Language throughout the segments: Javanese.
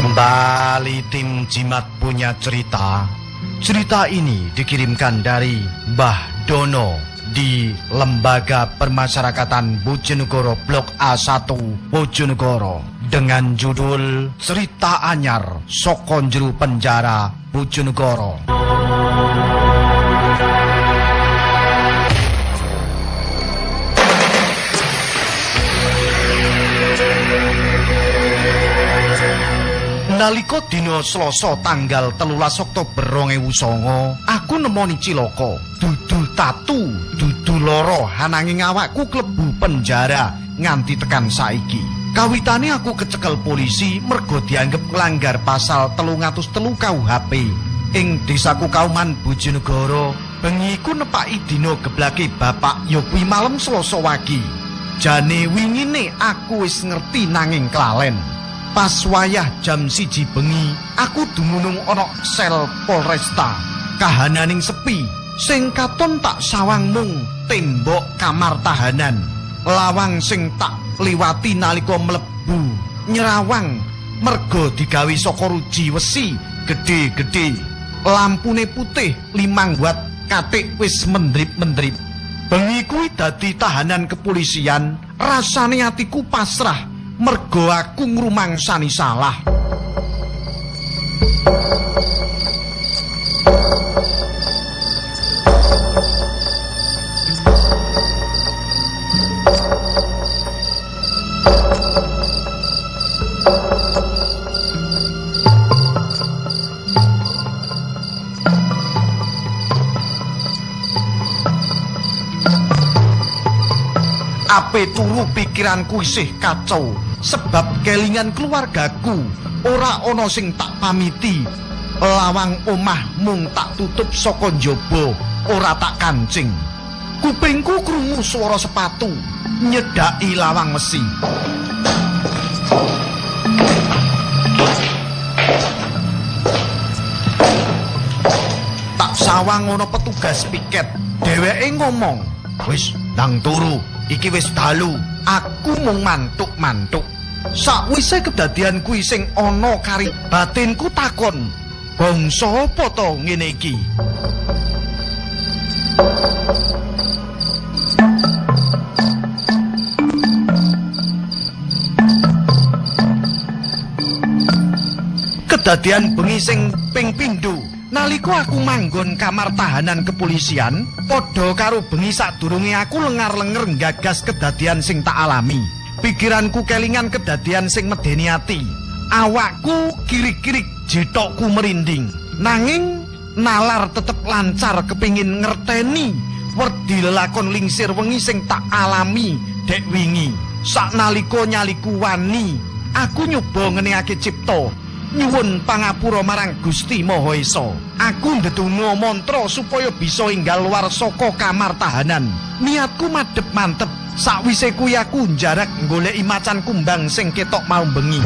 Kembali tim Jimat punya cerita. Cerita ini dikirimkan dari Mbah Dono di Lembaga Permasyarakatan Bojonegoro Blok A1 Bojonegoro dengan judul Cerita Anyar Sokonjru Penjara Bojonegoro. Naliko dina Selasa tanggal 13 Oktober 2009, aku nemoni cilaka. Dudu tatu, dudu loro, ananging awakku klebu penjara nganti tekan saiki. Kawitane aku kecekel polisi mergo dianggep nglanggar pasal 303 KUHP. Ing desaku Kauman Bojonegoro, bengi ku nepaki dina geblake bapak ya kuwi malem Selasa wagi. Jane wingine aku wis ngerti nanging klalen. Pas wayah jam siji bengi, aku dumunung ana sel Polresta. Kahananing sepi, sing katon tak sawang mung tembok kamar tahanan. Lawang sing tak liwati nalika mlebu nyerawang merga digawe saka ruji wesi gedhe-gedhe. Lampune putih limang watt katik wis mendrip-mendrip. Bengi kuwi dadi tahanan kepolisian, rasane atiku pasrah mergo aku ngrumangsani salah. Ape turu pikiranku isih kacau sebab kelingan keluargaku ora ana sing tak pamiti. Lawang omah mung tak tutup saka njaba, ora tak kancing. Kupingku krungu swara sepatu nyedaki lawang mesi. Tak sawang ana petugas piket. Dheweke ngomong, "Wis, ndang turu. Iki wis dalu. Aku mung mantuk-mantuk." Sakwise kedadian kuwi sing ana kari batinku takon, "Bangsa apa to ngene iki?" Kedadian bengi sing ping pindho nalika aku manggon kamar tahanan kepolisian padha karo bengi sadurunge aku lengar-lenger gagas kedadian sing tak alami. Pikiranku kelingan kedadian sing medeni ati. Awakku kirik-kirik jetokku merinding. Nanging nalar tetep lancar kepingin ngerteni wedi lelakon lingsir wengi sing tak alami dek wingi. Saknalika nyaliku wani, aku nyoba ngeneake cipta nyuwun pangapura marang Gusti Maha Esa. Aku ndedonga mantra supaya bisa enggal luar saka kamar tahanan. Niatku madhep mantep. Sakwise kuwi aku njarak goleki macan kumbang sing ketok mau bengi.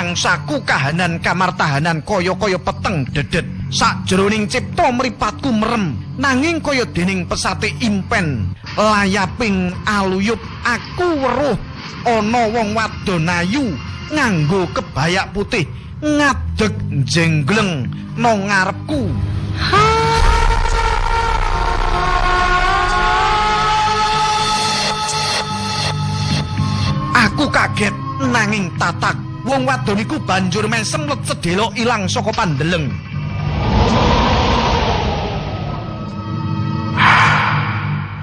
Rumangsaku kahanan kamar tahanan kaya-kaya peteng dedet. Sakjroning cipta mripatku merem, nanging kaya dening pesate impen. Layaping aluyup aku weruh ana wong wadon ayu nganggo kebayak putih ngadeg jengleng nang ngarepku. Aku kaget nanging tatak wong wadon iku banjur mesem let sedelo ilang saka pandeleng.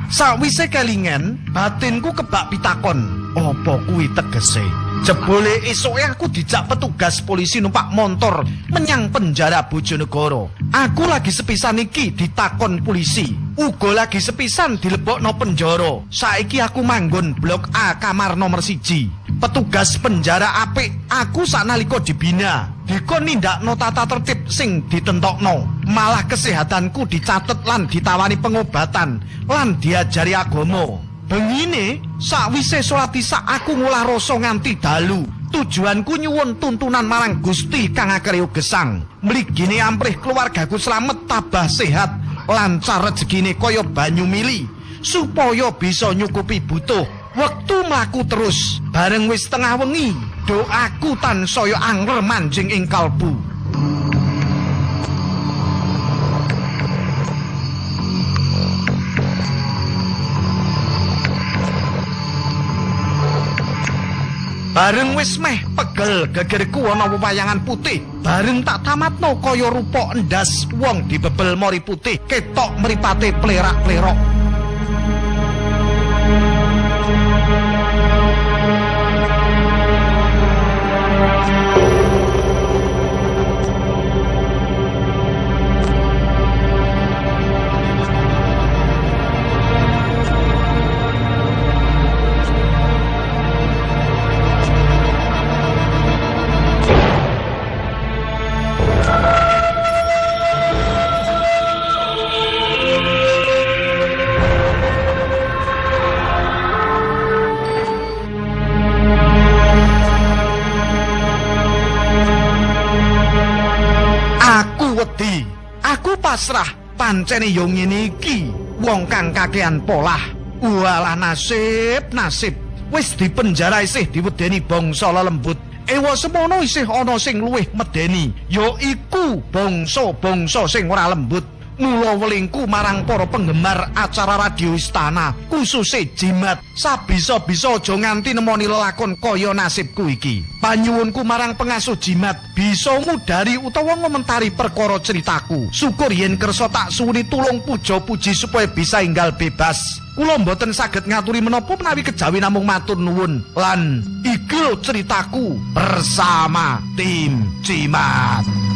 Sawise kelingan, batinku kebak pitakon. Apa kuwi tegese? Jebule esuke aku dijak petugas polisi numpak motor menyang penjara Bojonegoro. Aku lagi sepisan iki ditakon polisi. Uga lagi sepisan dilebokno penjara. Saiki aku manggon blok A kamar nomor siji. Petugas penjara apik, aku sanalika dibina. Dikon nindakno tata tertib sing ditentokno. Malah kesehatanku dicatet lan ditawani pengobatan lan diajari agama. Bengine, sakwise salat isya aku ngolah rasa nganti dalu. Tujuanku nyuwun tuntunan marang Gusti kang akreo gesang. Mligine amprih keluargaku slamet tabah sehat, lancar rezekine kaya banyu mili supaya bisa nyukupi butuh. Wektu mlaku terus, bareng wis tengah wengi, doaku tansaya angler manjing ing kalbu. Bareng wis meh pegel gegerku ana wewayangan putih. Bareng tak tamatno kaya rupa endas wong dibebel mori putih, ketok mripate plerak-plerok. Wedi, aku pasrah pancene yo ngene iki wong kang kakean polah. Walah nasib, nasib. Wis dipenjara isih diwedeni bangsa lelembut. Ewa semono isih ana sing luwih medeni, ya iku bangsa-bangsa sing ora lembut. Mula welingku marang para penggemar acara radio istana, khususé jimat, sabisa-bisa aja nganti nemoni lelakon kaya nasibku iki. Panyuwunku marang pengasuh jimat, bisa ngudari utawa ngomentari perkara ceritaku. Syukur yen kersa tak suwuni tulung puja-puji supaya bisa enggal bebas. Kula mboten saged ngaturi menapa menawi kejawi namung matur nuwun. Lan iki ceritaku bersama tim Cimat.